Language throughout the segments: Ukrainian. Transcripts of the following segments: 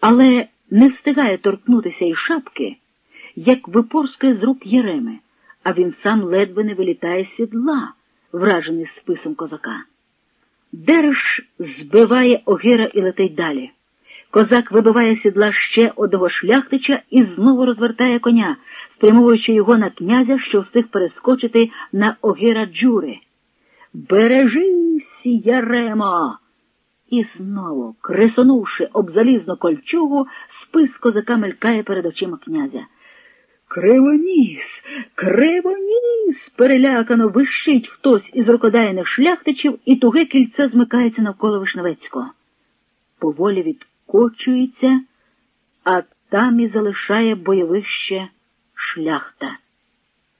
але не встигає торкнутися і шапки, як випорскує з рук Єреми, а він сам ледве не вилітає з сідла, вражений списом козака. Дереш збиває огира і летить далі. Козак вибиває сідла ще одного шляхтича і знову розвертає коня, спрямовуючи його на князя, що встиг перескочити на огира джури. Бережись, Яремо! І знову, кресонувши об залізну кольчугу, спис козака мелькає перед очима князя. Кривоніс, кривоніс! перелякано вищить хтось із рукодайних шляхтичів, і туге кільце змикається навколо Вишневецького. Поволі відкочується, а там і залишає бойовище шляхта.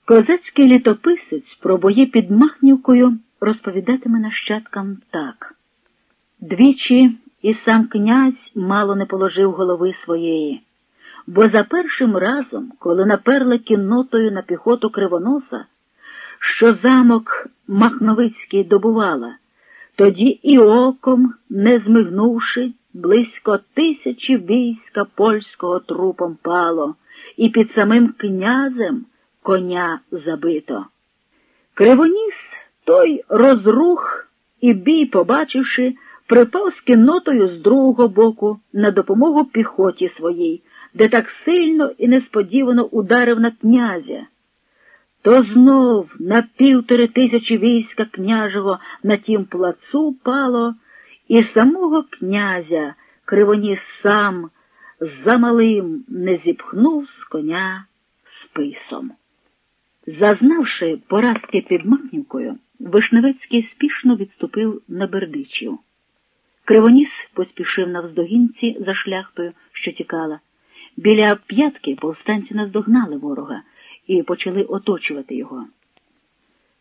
Козацький літописець про бої під Махнівкою розповідатиме нащадкам так. Двічі і сам князь мало не положив голови своєї, бо за першим разом, коли наперли кіннотою на піхоту кривоноса, що замок Махновицький добувала, тоді і оком, не змигнувши, близько тисячі війська польського трупом пало, і під самим князем коня забито. Кривоніс той розрух і бій, побачивши, припав з кіннотою з другого боку на допомогу піхоті своїй, де так сильно і несподівано ударив на князя. То знов на півтори тисячі війська княжого на тім плацу пало, і самого князя Кривоніс сам замалим не зіпхнув з коня списом. Зазнавши поразки під Махнівкою, Вишневецький спішно відступив на Бердичів. Кривоніс поспішив навздогінці за шляхтою, що тікала. Біля п'ятки повстанці наздогнали ворога і почали оточувати його.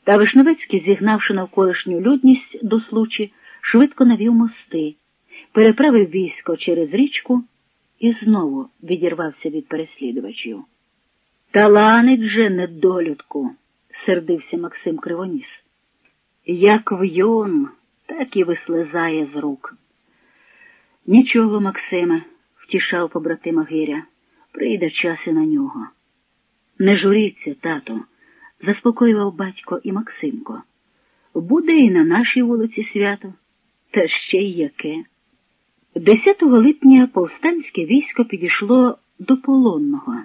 Та Вишневецький, зігнавши навколишню людність до случі, швидко навів мости, переправив військо через річку і знову відірвався від переслідувачів. Таланить же недолюдку, сердився Максим Кривоніс. Як в'юн, так і вислизає з рук. Нічого, Максиме, втішав побратима Гиря, прийде час і на нього. Не журіться, тато, заспокоював батько і Максимко. Буде і на нашій вулиці свято, та ще й яке. 10 липня повстанське військо підійшло до полонного.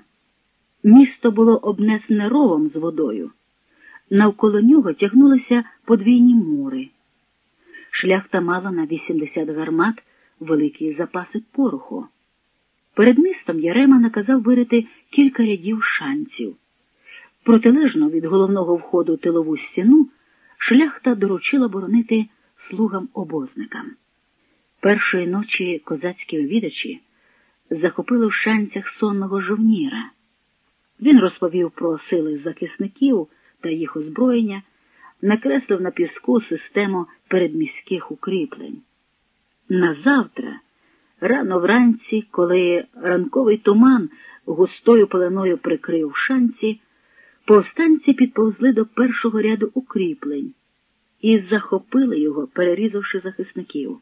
Місто було обнесене ровом з водою. Навколо нього тягнулися подвійні мури. Шляхта мала на 80 гармат великі запаси пороху. Перед містом Ярема наказав вирити кілька рядів шанців. Протилежно від головного входу тилову стіну шляхта доручила боронити слугам обозникам. Першої ночі козацькі увідачі захопили в шанцях сонного жовніра. Він розповів про сили захисників та їх озброєння, накреслив на піску систему передміських укріплень. На завтра, рано вранці, коли ранковий туман густою пеленою прикрив шанці, повстанці підповзли до першого ряду укріплень і захопили його, перерізавши захисників.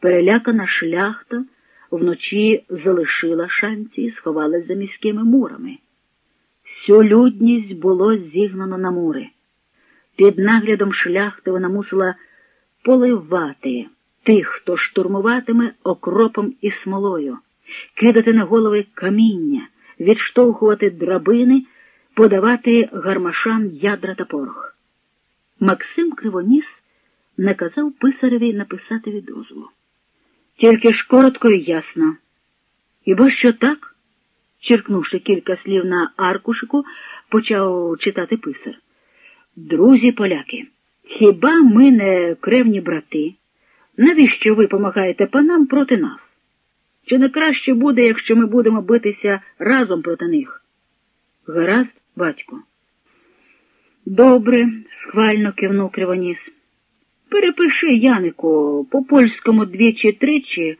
Перелякана шляхта вночі залишила шанці і сховалась за міськими мурами. Всю людність було зігнано на мури. Під наглядом шляхти вона мусила поливати тих, хто штурмуватиме окропом і смолою, кидати на голови каміння, відштовхувати драбини, подавати гармашам ядра та порох. Максим Кривоніс наказав писареві написати відозву. Тільки ж коротко і ясно. Хіба що так? черкнувши кілька слів на аркушику, почав читати писар. Друзі поляки, хіба ми не кревні брати? Навіщо ви помагаєте панам проти нас? Чи не краще буде, якщо ми будемо битися разом проти них? Гаразд, батько. Добре, схвально кивнув Кривоніс. Перепиши, Янику, по польському двічі тричі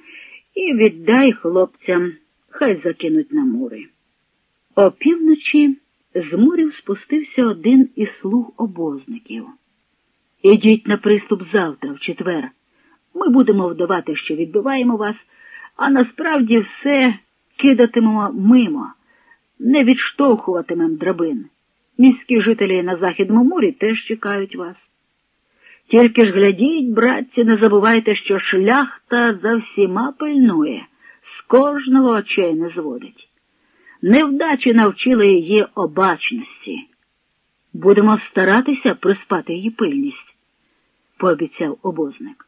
і віддай хлопцям, хай закинуть на мури. О півночі з мурів спустився один із слуг обозників. Ідіть на приступ завтра, в четвер. Ми будемо вдавати, що відбиваємо вас, а насправді все кидатимемо мимо, не відштовхуватимем драбин. Міські жителі на Західному морі теж чекають вас. Тільки ж глядіть, братці, не забувайте, що шляхта за всіма пильнує, з кожного очей не зводить. Невдачі навчили її обачності. Будемо старатися приспати її пильність, пообіцяв обозник.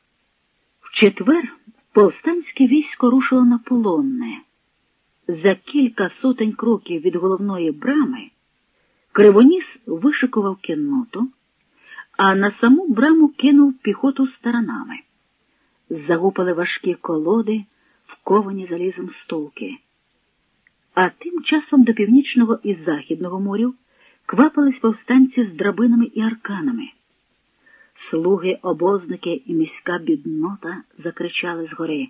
Четвер повстанське військо рушило на полонне. За кілька сотень кроків від головної брами Кривоніс вишикував кінноту, а на саму браму кинув піхоту сторонами. Загупали важкі колоди, вковані залізом столки. А тим часом до північного і західного морів квапились повстанці з драбинами і арканами. Слуги, обозники і міська біднота закричали згори.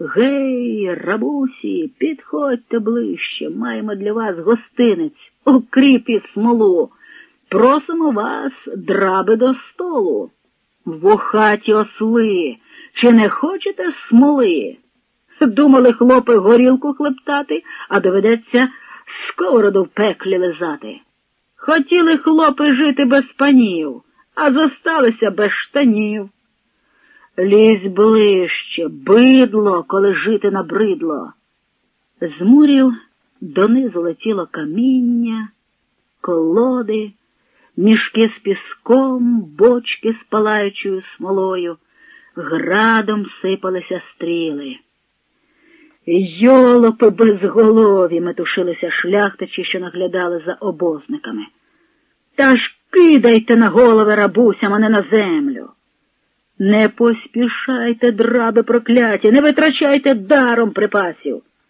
Гей, рабусі, підходьте ближче, маємо для вас гостинець, укріп і смолу. Просимо вас, драби до столу. Вухаті осли, чи не хочете смоли? Думали хлопи горілку хлептати, а доведеться сковороду в пеклі лизати. Хотіли хлопи жити без панів, а зосталися без штанів. Лізь ближче, бидло, коли жити набридло. З мурів донизу летіло каміння, колоди, мішки з піском, бочки з палаючою смолою, градом сипалися стріли. Йолопи безголові метушилися шляхтичі, що наглядали за обозниками. Та ж кидайте на голови рабусям, а не на землю. Не поспішайте, драби прокляті, не витрачайте даром припасів.